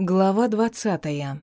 Глава двадцатая.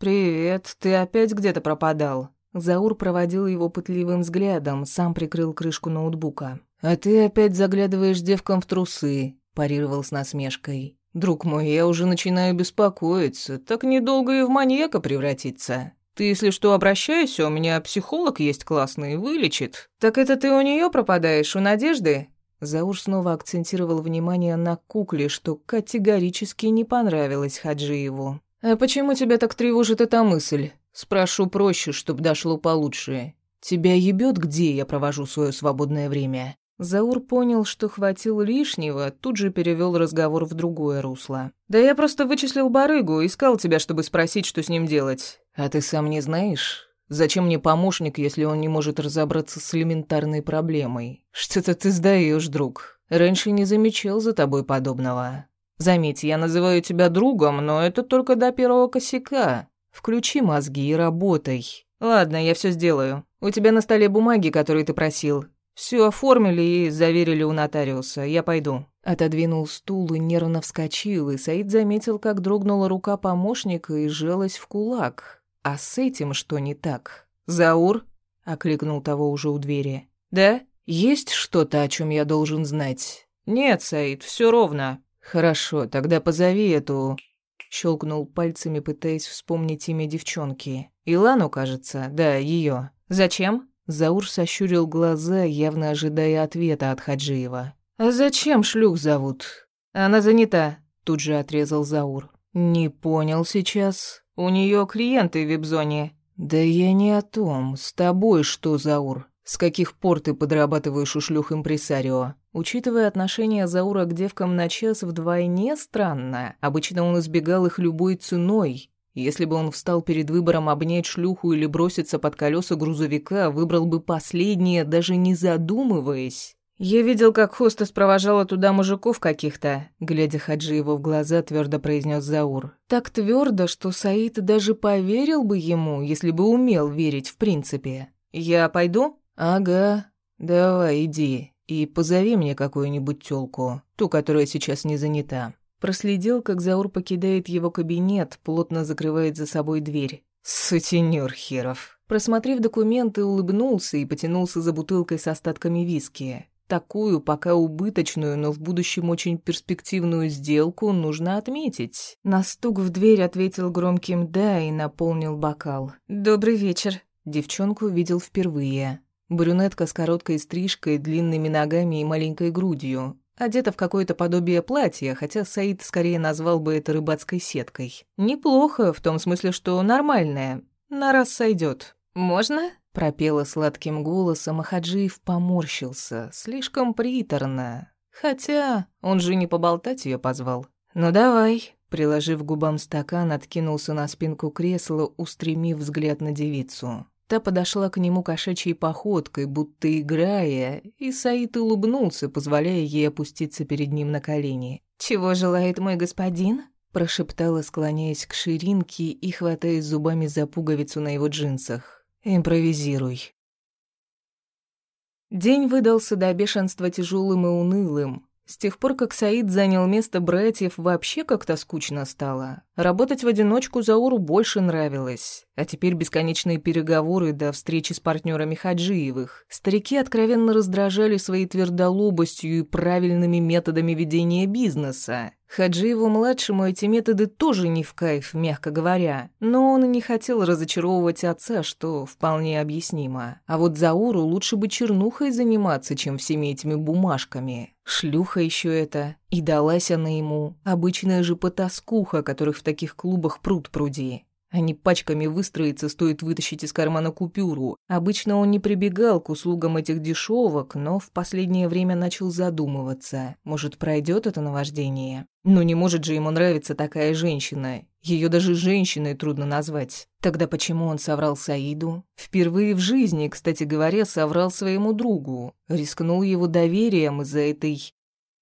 «Привет, ты опять где-то пропадал?» Заур проводил его пытливым взглядом, сам прикрыл крышку ноутбука. «А ты опять заглядываешь девкам в трусы», – парировал с насмешкой. «Друг мой, я уже начинаю беспокоиться. Так недолго и в маньяка превратиться. Ты, если что, обращайся, у меня психолог есть классный, вылечит». «Так это ты у нее пропадаешь, у Надежды?» Заур снова акцентировал внимание на кукле, что категорически не понравилось Хаджиеву. «А почему тебя так тревожит эта мысль? Спрошу проще, чтоб дошло получше. Тебя ебет, где я провожу свое свободное время?» Заур понял, что хватил лишнего, тут же перевел разговор в другое русло. «Да я просто вычислил барыгу, искал тебя, чтобы спросить, что с ним делать. А ты сам не знаешь?» Зачем мне помощник, если он не может разобраться с элементарной проблемой? Что-то ты сдаешь, друг. Раньше не замечал за тобой подобного. Заметь, я называю тебя другом, но это только до первого косяка. Включи мозги и работай. Ладно, я все сделаю. У тебя на столе бумаги, которые ты просил. Все оформили и заверили у нотариуса. Я пойду. Отодвинул стул и нервно вскочил, и Саид заметил, как дрогнула рука помощника и сжалась в кулак. «А с этим что не так?» «Заур?» — окликнул того уже у двери. «Да? Есть что-то, о чем я должен знать?» «Нет, Саид, все ровно». «Хорошо, тогда позови эту...» Щелкнул пальцами, пытаясь вспомнить имя девчонки. «Илану, кажется? Да, ее. Зачем?» Заур сощурил глаза, явно ожидая ответа от Хаджиева. «А зачем шлюх зовут?» «Она занята», — тут же отрезал Заур. «Не понял сейчас». У нее клиенты в вип-зоне». «Да я не о том. С тобой что, Заур? С каких пор ты подрабатываешь у шлюх импресарио?» Учитывая отношение Заура к девкам на час вдвойне странно. Обычно он избегал их любой ценой. Если бы он встал перед выбором обнять шлюху или броситься под колеса грузовика, выбрал бы последнее, даже не задумываясь. «Я видел, как хостес провожала туда мужиков каких-то», глядя Хаджиеву в глаза, твердо произнес Заур. Так твердо, что Саид даже поверил бы ему, если бы умел верить в принципе. «Я пойду?» «Ага, давай, иди. И позови мне какую-нибудь тёлку, ту, которая сейчас не занята». Проследил, как Заур покидает его кабинет, плотно закрывает за собой дверь. Сутенёр херов. Просмотрев документы, улыбнулся и потянулся за бутылкой с остатками виски. Такую, пока убыточную, но в будущем очень перспективную сделку нужно отметить. На стук в дверь ответил громким «да» и наполнил бокал. «Добрый вечер». Девчонку видел впервые. Брюнетка с короткой стрижкой, длинными ногами и маленькой грудью. Одета в какое-то подобие платья, хотя Саид скорее назвал бы это рыбацкой сеткой. Неплохо, в том смысле, что нормальная. На раз сойдет. «Можно?» Пропела сладким голосом, а Хаджиев поморщился. Слишком приторно. Хотя он же не поболтать ее позвал. «Ну давай», приложив губам стакан, откинулся на спинку кресла, устремив взгляд на девицу. Та подошла к нему кошачьей походкой, будто играя, и Саид улыбнулся, позволяя ей опуститься перед ним на колени. «Чего желает мой господин?» прошептала, склоняясь к ширинке и хватаясь зубами за пуговицу на его джинсах. Импровизируй. День выдался до бешенства тяжелым и унылым. С тех пор, как Саид занял место братьев, вообще как-то скучно стало. Работать в одиночку Зауру больше нравилось. А теперь бесконечные переговоры до встречи с партнерами Хаджиевых. Старики откровенно раздражали своей твердолобостью и правильными методами ведения бизнеса. Хаджиеву-младшему эти методы тоже не в кайф, мягко говоря. Но он и не хотел разочаровывать отца, что вполне объяснимо. А вот Зауру лучше бы чернухой заниматься, чем всеми этими бумажками. Шлюха еще это. И далась она ему. Обычная же потаскуха, которых в таких клубах пруд пруди. Они пачками выстроиться, стоит вытащить из кармана купюру. Обычно он не прибегал к услугам этих дешевок, но в последнее время начал задумываться. Может, пройдет это наваждение? Но не может же ему нравиться такая женщина. Ее даже женщиной трудно назвать. Тогда почему он соврал Саиду? Впервые в жизни, кстати говоря, соврал своему другу. Рискнул его доверием из-за этой...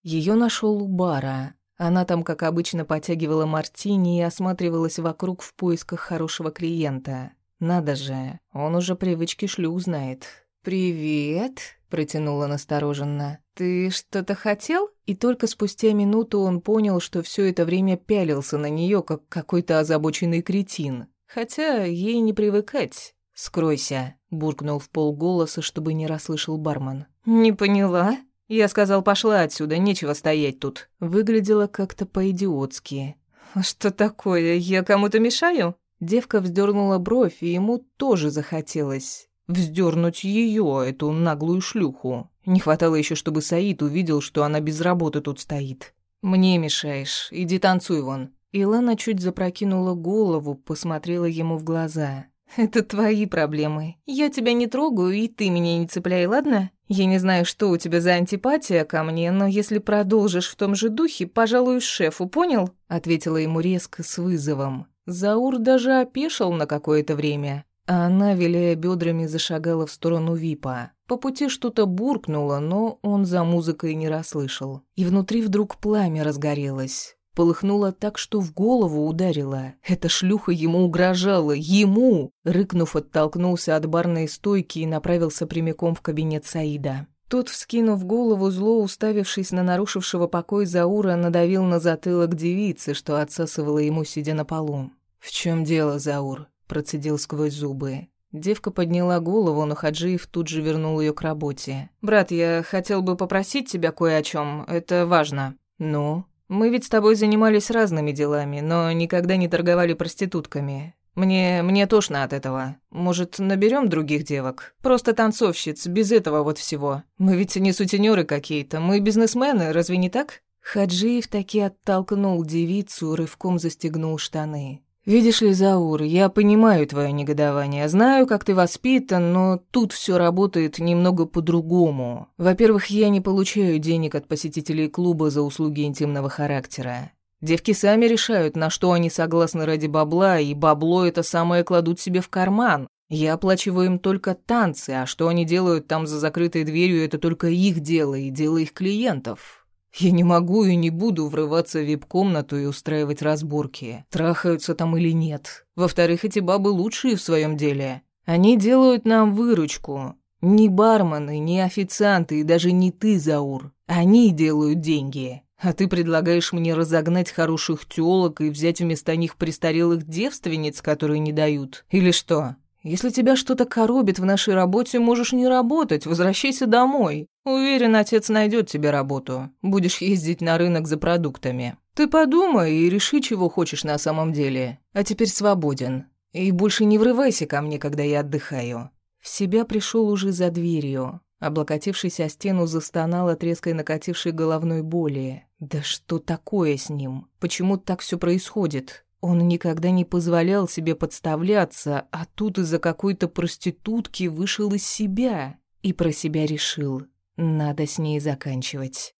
Ее нашел у бара. Она там, как обычно, потягивала мартини и осматривалась вокруг в поисках хорошего клиента. Надо же, он уже привычки шлюх знает. «Привет!» протянула настороженно. «Ты что-то хотел?» И только спустя минуту он понял, что все это время пялился на нее, как какой-то озабоченный кретин. Хотя ей не привыкать. «Скройся», — буркнул в полголоса, чтобы не расслышал бармен. «Не поняла?» Я сказал, пошла отсюда, нечего стоять тут. Выглядело как-то по-идиотски. «А что такое? Я кому-то мешаю?» Девка вздернула бровь, и ему тоже захотелось вздернуть ее, эту наглую шлюху. Не хватало еще, чтобы Саид увидел, что она без работы тут стоит. «Мне мешаешь, иди танцуй вон». Илана чуть запрокинула голову, посмотрела ему в глаза. «Это твои проблемы. Я тебя не трогаю, и ты меня не цепляй, ладно? Я не знаю, что у тебя за антипатия ко мне, но если продолжишь в том же духе, пожалуюсь шефу, понял?» Ответила ему резко, с вызовом. Заур даже опешил на какое-то время, а она, виляя бедрами, зашагала в сторону Випа. По пути что-то буркнуло, но он за музыкой не расслышал. И внутри вдруг пламя разгорелось. Полыхнуло так, что в голову ударило. Эта шлюха ему угрожала. Ему! Рыкнув, оттолкнулся от барной стойки и направился прямиком в кабинет Саида. Тот, вскинув голову, зло уставившись на нарушившего покой Заура, надавил на затылок девицы, что отсасывала ему, сидя на полу. «В чем дело, Заур?» – процедил сквозь зубы. Девка подняла голову, но Хаджиев тут же вернул ее к работе. «Брат, я хотел бы попросить тебя кое о чем. Это важно». «Ну?» Мы ведь с тобой занимались разными делами, но никогда не торговали проститутками. Мне... мне тошно от этого. Может, наберем других девок? Просто танцовщиц, без этого вот всего. Мы ведь не сутенеры какие-то, мы бизнесмены, разве не так?» Хаджиев таки оттолкнул девицу, рывком застегнул штаны. «Видишь ли, Заур, я понимаю твое негодование, знаю, как ты воспитан, но тут все работает немного по-другому. Во-первых, я не получаю денег от посетителей клуба за услуги интимного характера. Девки сами решают, на что они согласны ради бабла, и бабло это самое кладут себе в карман. Я оплачиваю им только танцы, а что они делают там за закрытой дверью, это только их дело и дело их клиентов». Я не могу и не буду врываться в вип-комнату и устраивать разборки, трахаются там или нет. Во-вторых, эти бабы лучшие в своем деле. Они делают нам выручку. Ни бармены, ни официанты и даже не ты, Заур. Они делают деньги. А ты предлагаешь мне разогнать хороших тёлок и взять вместо них престарелых девственниц, которые не дают? Или что? Если тебя что-то коробит в нашей работе, можешь не работать, возвращайся домой. Уверен, отец найдет тебе работу. Будешь ездить на рынок за продуктами. Ты подумай и реши, чего хочешь на самом деле. А теперь свободен. И больше не врывайся ко мне, когда я отдыхаю». В себя пришел уже за дверью. Облокотившись о стену, застонал от резкой накатившей головной боли. «Да что такое с ним? Почему так все происходит?» Он никогда не позволял себе подставляться, а тут из-за какой-то проститутки вышел из себя и про себя решил, надо с ней заканчивать.